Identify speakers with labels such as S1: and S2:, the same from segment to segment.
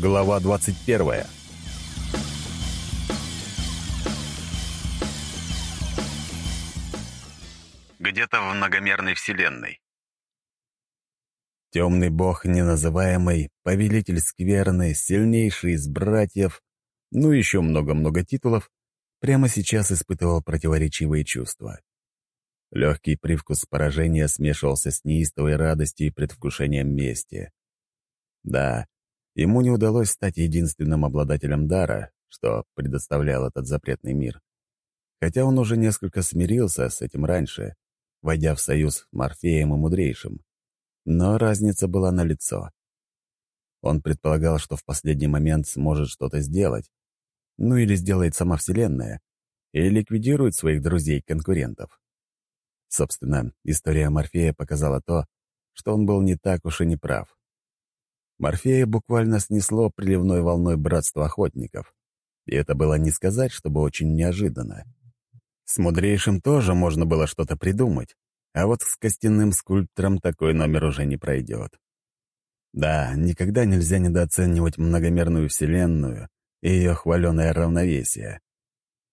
S1: Глава 21 Где-то в многомерной вселенной. Темный бог неназываемый, повелитель скверны, сильнейший из братьев, ну еще много-много титулов, прямо сейчас испытывал противоречивые чувства. Легкий привкус поражения смешивался с неистовой радостью и предвкушением мести. Да, ему не удалось стать единственным обладателем дара, что предоставлял этот запретный мир. Хотя он уже несколько смирился с этим раньше, войдя в союз с Морфеем и Мудрейшим. Но разница была налицо. Он предполагал, что в последний момент сможет что-то сделать, ну или сделает сама Вселенная, и ликвидирует своих друзей-конкурентов. Собственно, история Морфея показала то, что он был не так уж и не прав. Морфея буквально снесло приливной волной братства охотников. И это было не сказать, чтобы очень неожиданно. С мудрейшим тоже можно было что-то придумать, а вот с костяным скульптором такой номер уже не пройдет. Да, никогда нельзя недооценивать многомерную вселенную и ее хваленое равновесие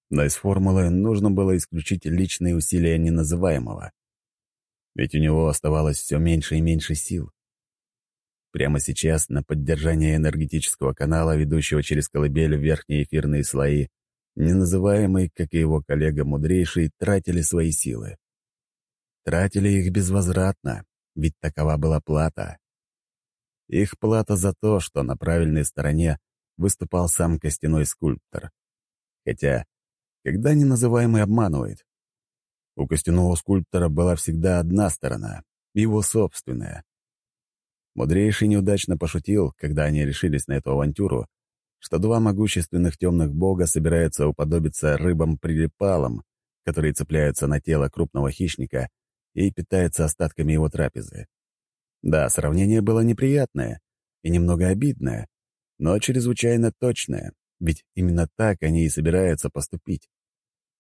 S1: но из формулы нужно было исключить личные усилия неназываемого. Ведь у него оставалось все меньше и меньше сил. Прямо сейчас на поддержание энергетического канала, ведущего через колыбель в верхние эфирные слои, неназываемый, как и его коллега мудрейший, тратили свои силы. Тратили их безвозвратно, ведь такова была плата. Их плата за то, что на правильной стороне выступал сам костяной скульптор. Хотя когда неназываемый обманывает. У костяного скульптора была всегда одна сторона — его собственная. Мудрейший неудачно пошутил, когда они решились на эту авантюру, что два могущественных темных бога собираются уподобиться рыбам-прилипалам, которые цепляются на тело крупного хищника и питаются остатками его трапезы. Да, сравнение было неприятное и немного обидное, но чрезвычайно точное, ведь именно так они и собираются поступить.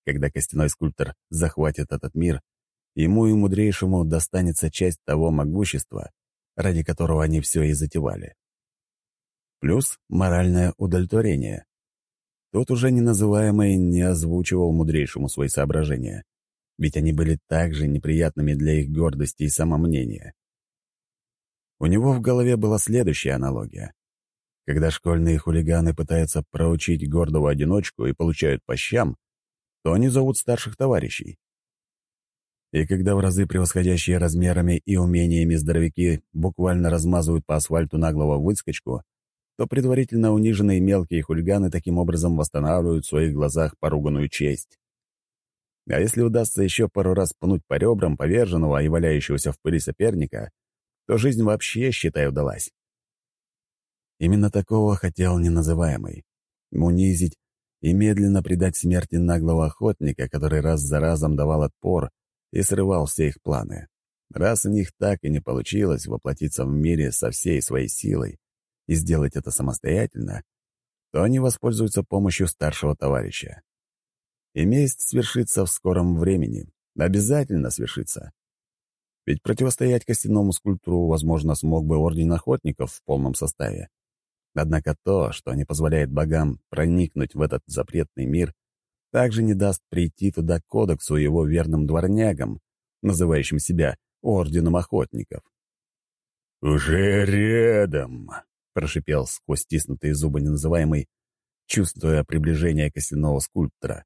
S1: Когда костяной скульптор захватит этот мир, ему и мудрейшему достанется часть того могущества, ради которого они все и затевали. Плюс моральное удовлетворение. Тот уже неназываемый не озвучивал мудрейшему свои соображения, ведь они были также неприятными для их гордости и самомнения. У него в голове была следующая аналогия. Когда школьные хулиганы пытаются проучить гордого одиночку и получают по щам, то они зовут старших товарищей. И когда в разы превосходящие размерами и умениями здоровяки буквально размазывают по асфальту наглого выскочку, то предварительно униженные мелкие хулиганы таким образом восстанавливают в своих глазах поруганную честь. А если удастся еще пару раз пнуть по ребрам поверженного и валяющегося в пыли соперника, то жизнь вообще, считай, удалась. Именно такого хотел неназываемый. Унизить и медленно предать смерти наглого охотника, который раз за разом давал отпор и срывал все их планы. Раз у них так и не получилось воплотиться в мире со всей своей силой и сделать это самостоятельно, то они воспользуются помощью старшего товарища. И месть свершится в скором времени. Обязательно свершится. Ведь противостоять костяному скульптуру, возможно, смог бы Орден Охотников в полном составе. Однако то, что не позволяет богам проникнуть в этот запретный мир, также не даст прийти туда кодексу его верным дворнягам, называющим себя Орденом Охотников. «Уже рядом!» — прошипел сквозь стиснутые зубы неназываемый, чувствуя приближение костяного скульптора.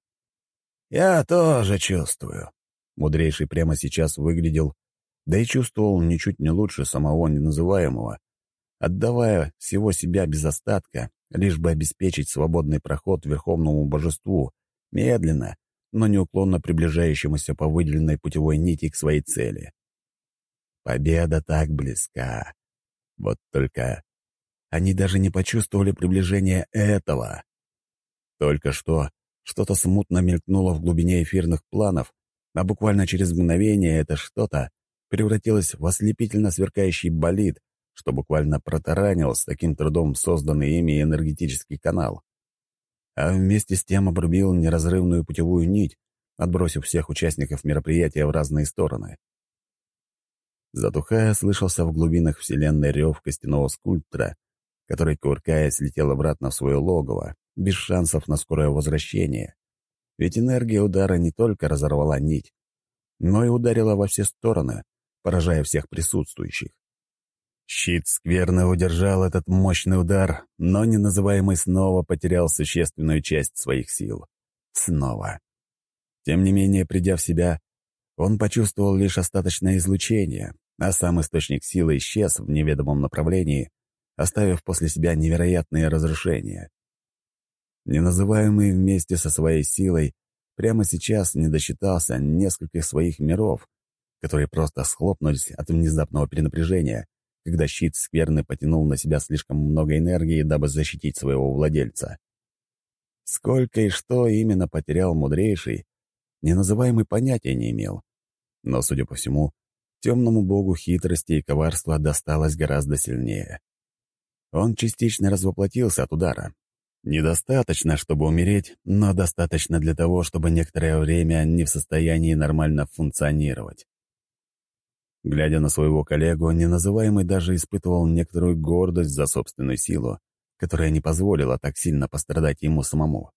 S1: «Я тоже чувствую». Мудрейший прямо сейчас выглядел, да и чувствовал ничуть не лучше самого неназываемого, отдавая всего себя без остатка, лишь бы обеспечить свободный проход верховному божеству, медленно, но неуклонно приближающемуся по выделенной путевой нити к своей цели. Победа так близка. Вот только они даже не почувствовали приближения этого. Только что что-то смутно мелькнуло в глубине эфирных планов, а буквально через мгновение это что-то превратилось в ослепительно сверкающий болид, что буквально протаранил с таким трудом созданный ими энергетический канал. А вместе с тем обрубил неразрывную путевую нить, отбросив всех участников мероприятия в разные стороны. Затухая, слышался в глубинах вселенной рев костяного скульптора, который, куркаясь, летел обратно в свое логово, без шансов на скорое возвращение. Ведь энергия удара не только разорвала нить, но и ударила во все стороны, поражая всех присутствующих. Щит скверно удержал этот мощный удар, но неназываемый снова потерял существенную часть своих сил. Снова. Тем не менее, придя в себя, он почувствовал лишь остаточное излучение, а сам источник силы исчез в неведомом направлении, оставив после себя невероятные разрушения. Неназываемый вместе со своей силой прямо сейчас не досчитался нескольких своих миров, которые просто схлопнулись от внезапного перенапряжения — когда щит скверны потянул на себя слишком много энергии, дабы защитить своего владельца. Сколько и что именно потерял мудрейший, неназываемый понятия не имел. Но, судя по всему, темному богу хитрости и коварства досталось гораздо сильнее. Он частично развоплотился от удара. Недостаточно, чтобы умереть, но достаточно для того, чтобы некоторое время не в состоянии нормально функционировать. Глядя на своего коллегу, неназываемый даже испытывал некоторую гордость за собственную силу, которая не позволила так сильно пострадать ему самому.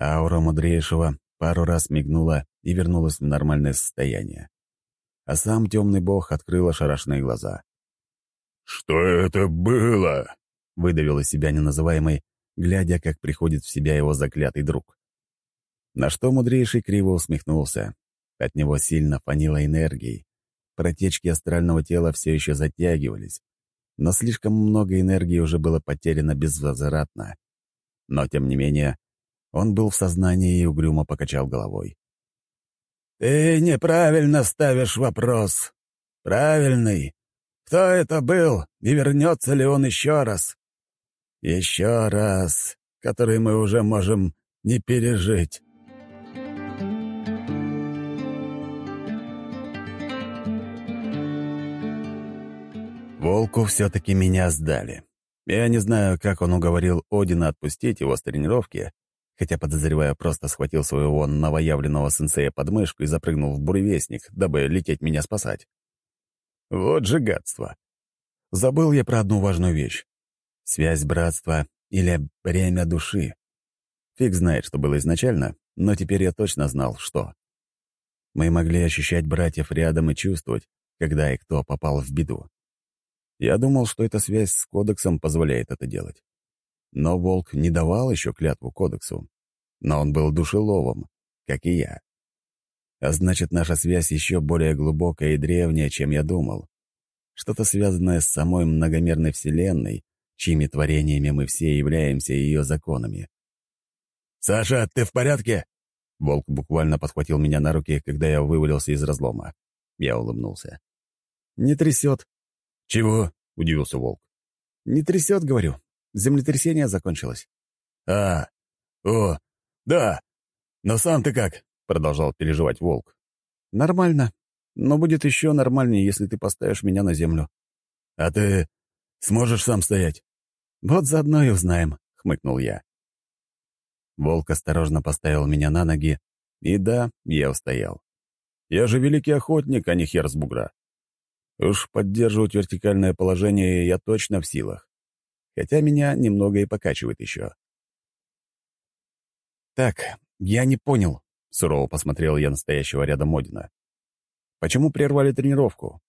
S1: Аура мудрейшего пару раз мигнула и вернулась в нормальное состояние. А сам темный бог открыл ошарашенные глаза.
S2: «Что это было?»
S1: — выдавил из себя неназываемый, глядя, как приходит в себя его заклятый друг. На что мудрейший криво усмехнулся. От него сильно фанило энергией, Протечки астрального тела все еще затягивались, но слишком много энергии уже было потеряно безвозвратно. Но, тем не менее, он был в сознании и угрюмо покачал головой.
S2: «Ты неправильно ставишь вопрос. Правильный. Кто это был и вернется ли он еще раз? Еще раз, который мы уже можем не пережить».
S1: Волку все-таки меня сдали. Я не знаю, как он уговорил Одина отпустить его с тренировки, хотя, подозревая, просто схватил своего новоявленного сенсея под мышку и запрыгнул в буревестник, дабы лететь меня спасать. Вот же гадство. Забыл я про одну важную вещь. Связь братства или бремя души. Фиг знает, что было изначально, но теперь я точно знал, что. Мы могли ощущать братьев рядом и чувствовать, когда и кто попал в беду. Я думал, что эта связь с кодексом позволяет это делать. Но волк не давал еще клятву кодексу. Но он был душеловым, как и я. А значит, наша связь еще более глубокая и древняя, чем я думал. Что-то связанное с самой многомерной Вселенной, чьими творениями мы все являемся ее законами.
S2: «Саша, ты в порядке?»
S1: Волк буквально подхватил меня на руки, когда я вывалился из разлома. Я улыбнулся. «Не трясет»,
S2: «Чего?»
S1: — удивился волк. «Не трясет, говорю. Землетрясение закончилось».
S2: «А, о, да. Но сам ты как?» — продолжал переживать волк.
S1: «Нормально. Но будет еще нормальнее, если ты поставишь меня на землю».
S2: «А ты сможешь сам стоять?»
S1: «Вот заодно и узнаем», — хмыкнул я. Волк осторожно поставил меня на ноги, и да, я устоял. Я же великий охотник, а не хер с бугра. Уж поддерживать вертикальное положение я точно в силах. Хотя меня немного и покачивает еще. «Так, я не понял», — сурово посмотрел я настоящего рядом Одина. «Почему прервали тренировку?»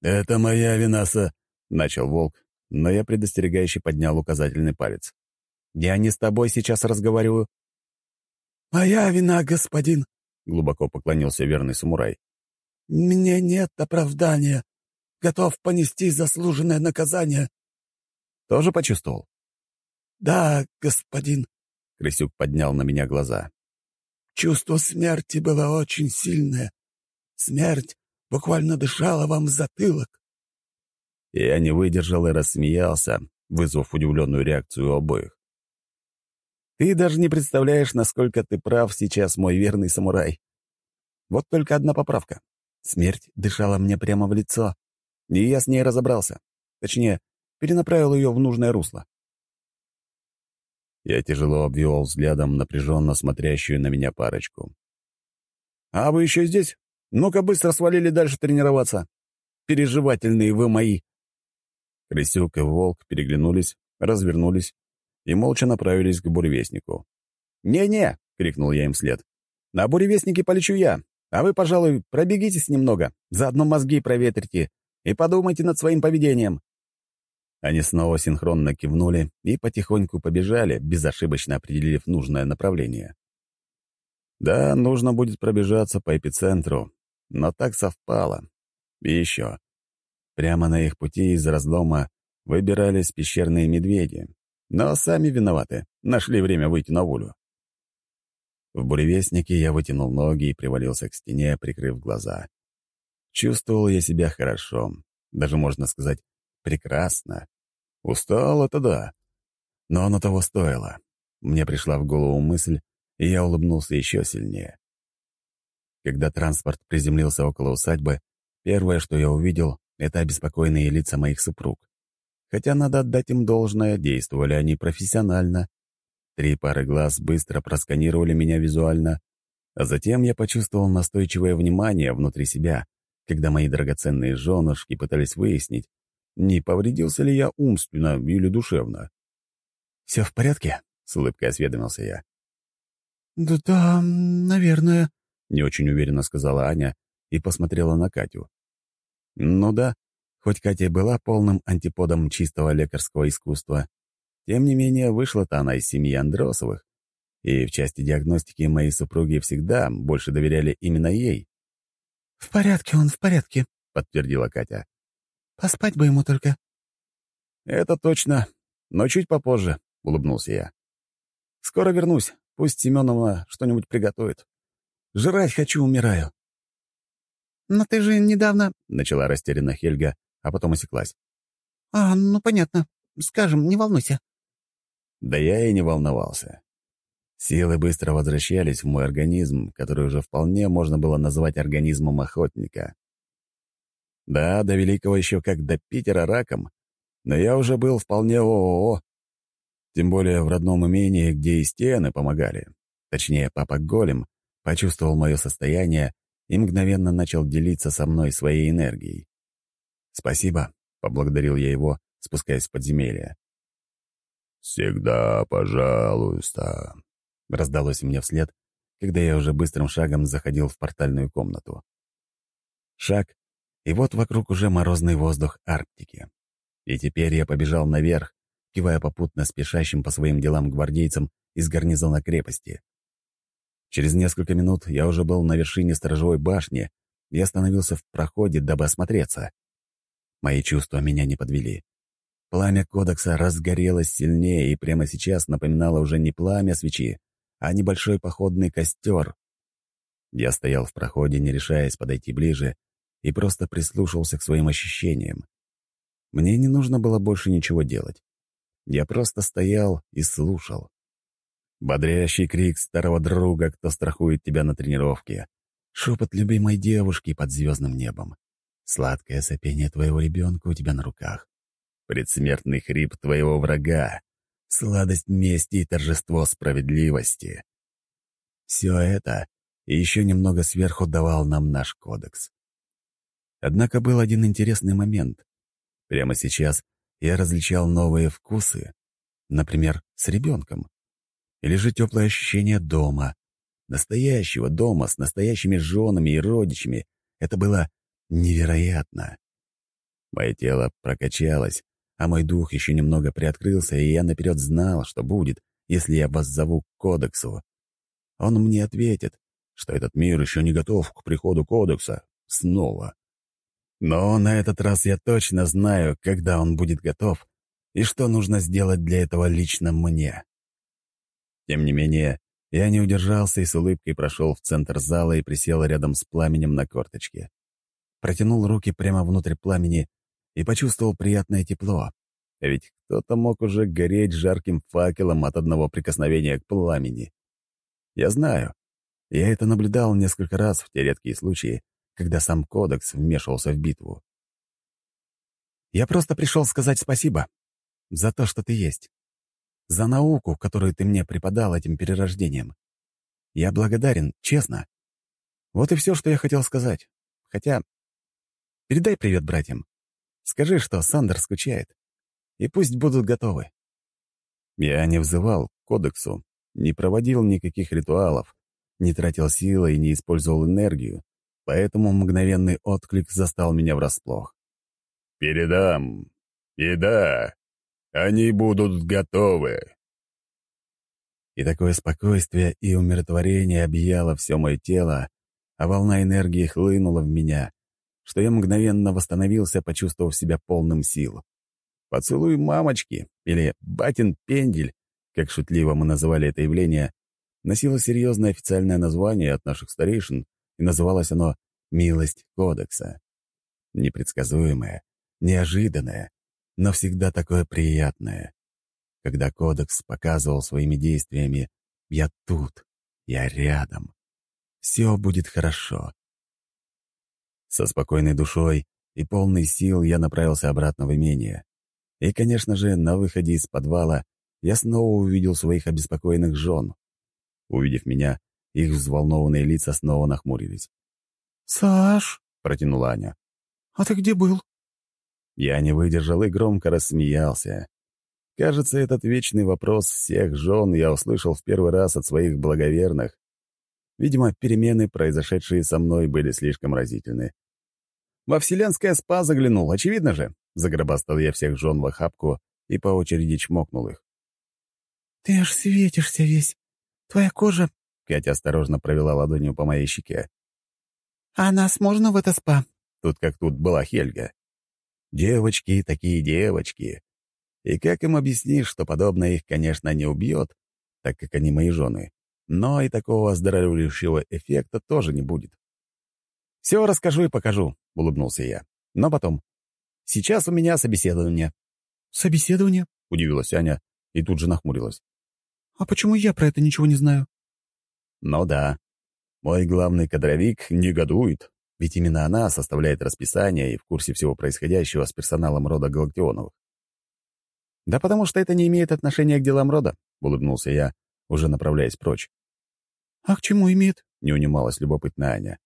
S2: «Это моя вина, са...»
S1: — начал Волк, но я предостерегающе поднял указательный палец. «Я не с тобой сейчас разговариваю».
S2: «Моя вина, господин», —
S1: глубоко поклонился верный самурай.
S2: «Мне нет оправдания. Готов понести заслуженное наказание».
S1: «Тоже почувствовал?»
S2: «Да, господин», —
S1: Крысюк поднял на меня глаза.
S2: «Чувство смерти было очень сильное. Смерть буквально дышала вам в затылок».
S1: Я не выдержал и рассмеялся, вызвав удивленную реакцию у обоих. «Ты даже не представляешь, насколько ты прав сейчас, мой верный самурай. Вот только одна поправка. Смерть дышала мне прямо в лицо, и я с ней разобрался. Точнее, перенаправил ее в нужное русло. Я тяжело обвел взглядом напряженно смотрящую на меня парочку. «А вы еще здесь? Ну-ка быстро свалили дальше тренироваться. Переживательные вы мои!» Крысюк и Волк переглянулись, развернулись и молча направились к буревестнику. «Не-не!» — крикнул я им вслед. «На буревестнике полечу я, а вы, пожалуй, пробегитесь немного, заодно мозги проветрите и подумайте над своим поведением». Они снова синхронно кивнули и потихоньку побежали, безошибочно определив нужное направление. Да, нужно будет пробежаться по эпицентру, но так совпало. И еще. Прямо на их пути из разлома выбирались пещерные медведи, но сами виноваты, нашли время выйти на волю. В буревестнике я вытянул ноги и привалился к стене, прикрыв глаза. Чувствовал я себя хорошо, даже, можно сказать, прекрасно. Устал — это да. Но оно того стоило. Мне пришла в голову мысль, и я улыбнулся еще сильнее. Когда транспорт приземлился около усадьбы, первое, что я увидел, — это обеспокоенные лица моих супруг. Хотя надо отдать им должное, действовали они профессионально. Три пары глаз быстро просканировали меня визуально, а затем я почувствовал настойчивое внимание внутри себя, когда мои драгоценные женушки пытались выяснить, не повредился ли я умственно или душевно. «Все в порядке?» — с улыбкой осведомился я.
S2: «Да, да, наверное», —
S1: не очень уверенно сказала Аня и посмотрела на Катю. «Ну да, хоть Катя была полным антиподом чистого лекарского искусства, тем не менее вышла-то она из семьи Андросовых, и в части диагностики мои супруги всегда больше доверяли именно ей».
S2: «В порядке он, в порядке», —
S1: подтвердила Катя.
S2: «Поспать бы ему только».
S1: «Это точно, но чуть попозже», — улыбнулся я. «Скоро вернусь. Пусть Семенова что-нибудь приготовит. Жрать хочу, умираю».
S2: «Но ты же недавно...»
S1: — начала растерянно Хельга, а потом осеклась.
S2: «А, ну понятно. Скажем, не волнуйся».
S1: Да я и не волновался. Силы быстро возвращались в мой организм, который уже вполне можно было назвать организмом охотника. Да, до Великого еще как до Питера раком, но я уже был вполне ООО. Тем более в родном имении, где и стены помогали. Точнее, папа Голем почувствовал мое состояние и мгновенно начал делиться со мной своей энергией. «Спасибо», — поблагодарил я его, спускаясь в подземелье. «Всегда пожалуйста», — раздалось мне вслед, когда я уже быстрым шагом заходил в портальную комнату. Шаг, и вот вокруг уже морозный воздух Арктики. И теперь я побежал наверх, кивая попутно спешащим по своим делам гвардейцам из гарнизона крепости. Через несколько минут я уже был на вершине сторожевой башни и остановился в проходе, дабы осмотреться. Мои чувства меня не подвели. Пламя кодекса разгорелось сильнее и прямо сейчас напоминало уже не пламя свечи, а небольшой походный костер. Я стоял в проходе, не решаясь подойти ближе, и просто прислушивался к своим ощущениям. Мне не нужно было больше ничего делать. Я просто стоял и слушал. Бодрящий крик старого друга, кто страхует тебя на тренировке. Шепот любимой девушки под звездным небом. Сладкое сопение твоего ребенка у тебя на руках. Предсмертный хрип твоего врага. Сладость мести и торжество справедливости. Все это и еще немного сверху давал нам наш кодекс. Однако был один интересный момент. Прямо сейчас я различал новые вкусы, например, с ребенком. Или же теплое ощущение дома, настоящего дома с настоящими женами и родичами. Это было невероятно. Мое тело прокачалось, а мой дух еще немного приоткрылся, и я наперед знал, что будет, если я вас зову к кодексу. Он мне ответит, что этот мир еще не готов к приходу кодекса. Снова. Но на этот раз я точно знаю, когда он будет готов и что нужно сделать для этого лично мне. Тем не менее, я не удержался и с улыбкой прошел в центр зала и присел рядом с пламенем на корточке. Протянул руки прямо внутрь пламени и почувствовал приятное тепло. Ведь кто-то мог уже гореть жарким факелом от одного прикосновения к пламени. Я знаю. Я это наблюдал несколько раз в те редкие случаи, когда сам Кодекс вмешивался в битву. «Я просто пришел сказать спасибо за то, что ты есть, за науку, которую ты мне преподал этим перерождением. Я благодарен, честно. Вот и все, что я хотел сказать. Хотя... Передай привет братьям. Скажи, что Сандер скучает. и пусть будут готовы. Я не взывал к кодексу, не проводил никаких ритуалов, не тратил силы и не использовал энергию, поэтому мгновенный отклик застал меня врасплох.
S2: «Передам. И да, они будут готовы».
S1: И такое спокойствие и умиротворение объяло все мое тело, а волна энергии хлынула в меня, что я мгновенно восстановился, почувствовав себя полным сил. Поцелуй мамочки или батин пендель, как шутливо мы называли это явление, носило серьезное официальное название от наших старейшин, и называлось оно «Милость Кодекса». Непредсказуемое, неожиданное, но всегда такое приятное. Когда Кодекс показывал своими действиями «Я тут, я рядом, все будет хорошо». Со спокойной душой и полной сил я направился обратно в имение. И, конечно же, на выходе из подвала я снова увидел своих обеспокоенных жен. Увидев меня, их взволнованные лица снова нахмурились.
S3: «Саш!»
S1: — протянула Аня.
S3: «А ты где был?»
S1: Я не выдержал и громко рассмеялся. Кажется, этот вечный вопрос всех жен я услышал в первый раз от своих благоверных. Видимо, перемены, произошедшие со мной, были слишком разительны. Во вселенское спа заглянул, очевидно же. Загробастал я всех жен в охапку и по очереди чмокнул их.
S3: «Ты аж светишься весь. Твоя кожа...»
S1: Катя осторожно провела ладонью по моей щеке.
S3: «А нас можно в это спа?»
S1: Тут как тут была Хельга. Девочки такие девочки. И как им объяснишь, что подобное их, конечно, не убьет, так как они мои жены, но и такого оздоравливающего эффекта тоже не будет. «Все расскажу и покажу», — улыбнулся я. «Но потом. Сейчас у меня собеседование».
S3: «Собеседование?»
S1: — удивилась Аня и тут же нахмурилась.
S3: «А почему я про это ничего не знаю?»
S1: «Ну да. Мой главный кадровик негодует, ведь именно она составляет расписание и в курсе всего происходящего с персоналом рода Галактионовых. «Да потому что это не имеет отношения к делам рода», — улыбнулся я, уже направляясь прочь.
S3: «А к чему имеет?»
S1: — не унималась любопытная Аня.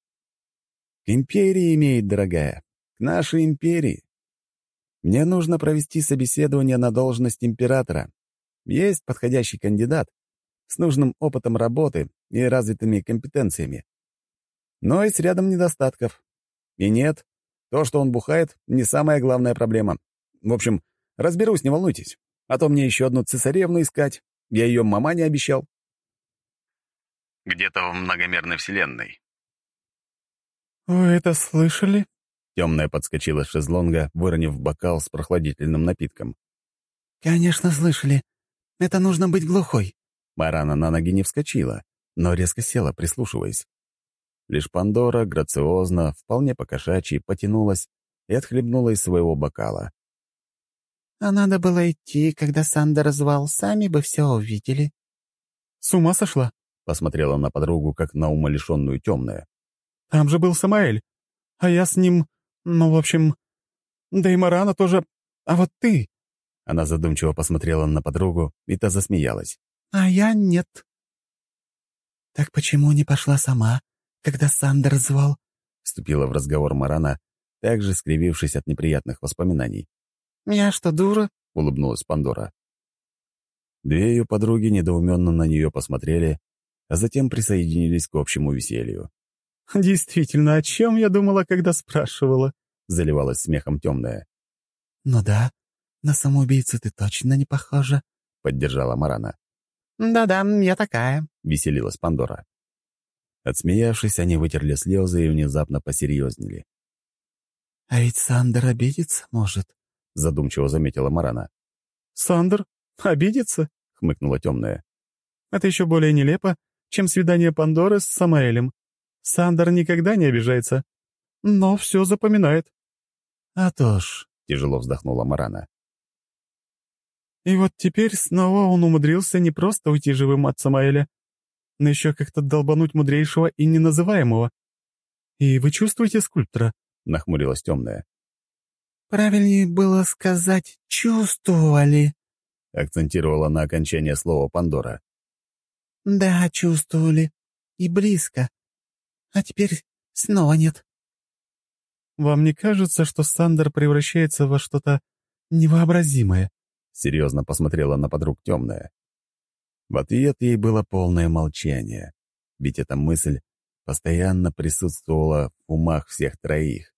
S1: «К империи имеет, дорогая. К нашей империи. Мне нужно провести собеседование на должность императора. Есть подходящий кандидат с нужным опытом работы и развитыми компетенциями. Но и с рядом недостатков. И нет, то, что он бухает, не самая главная проблема. В общем, разберусь, не волнуйтесь. А то мне еще одну цесаревну искать. Я ее мамане обещал. Где-то в многомерной вселенной.
S3: «Вы это слышали?»
S1: Темная подскочила с шезлонга, выронив бокал с прохладительным напитком.
S3: «Конечно, слышали. Это нужно быть глухой».
S1: Марана на ноги не вскочила, но резко села, прислушиваясь. Лишь Пандора грациозно, вполне покошачьи, потянулась и отхлебнула из своего бокала.
S3: «А надо было идти, когда Сандер звал, сами бы все увидели». «С ума сошла?»
S1: — посмотрела на подругу, как на умалишенную темная.
S3: Там же был Самаэль. А я с ним... Ну, в общем... Да и Марана тоже... А вот ты...»
S1: Она задумчиво посмотрела на подругу, и та засмеялась.
S3: «А я нет». «Так почему не пошла сама, когда Сандер звал?»
S1: Вступила в разговор Марана, также скривившись от неприятных воспоминаний.
S3: «Я что, дура?»
S1: — улыбнулась Пандора. Две ее подруги недоуменно на нее посмотрели, а затем присоединились к общему веселью.
S3: «Действительно, о чем я думала, когда спрашивала?»
S1: — заливалась смехом темная.
S3: «Ну да, на самоубийцу ты точно не похожа», — поддержала Марана. «Да-да, я такая», — веселилась Пандора.
S1: Отсмеявшись, они вытерли слезы и внезапно посерьезнели.
S3: «А ведь Сандер обидится, может», —
S1: задумчиво заметила Марана.
S3: «Сандер? Обидится?» — хмыкнула темная. «Это еще более нелепо, чем свидание Пандоры с Самаэлем. Сандер никогда не обижается, но все запоминает.
S1: «А то ж», — тяжело вздохнула Марана.
S3: И вот теперь снова он умудрился не просто уйти живым от Самаэля, но еще как-то долбануть мудрейшего и неназываемого. И вы чувствуете скульптора?
S1: — нахмурилась темная.
S3: «Правильнее было сказать «чувствовали», —
S1: акцентировала на окончание слова Пандора.
S3: «Да, чувствовали. И близко. А теперь снова нет. Вам не кажется, что Сандер превращается во что-то невообразимое?
S1: серьезно посмотрела на подруг темная. В ответ ей было полное молчание, ведь эта мысль постоянно присутствовала в умах всех троих.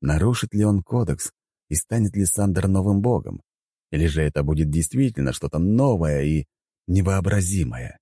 S1: Нарушит ли он кодекс и станет ли Сандер новым богом? Или же это будет действительно что-то новое и невообразимое?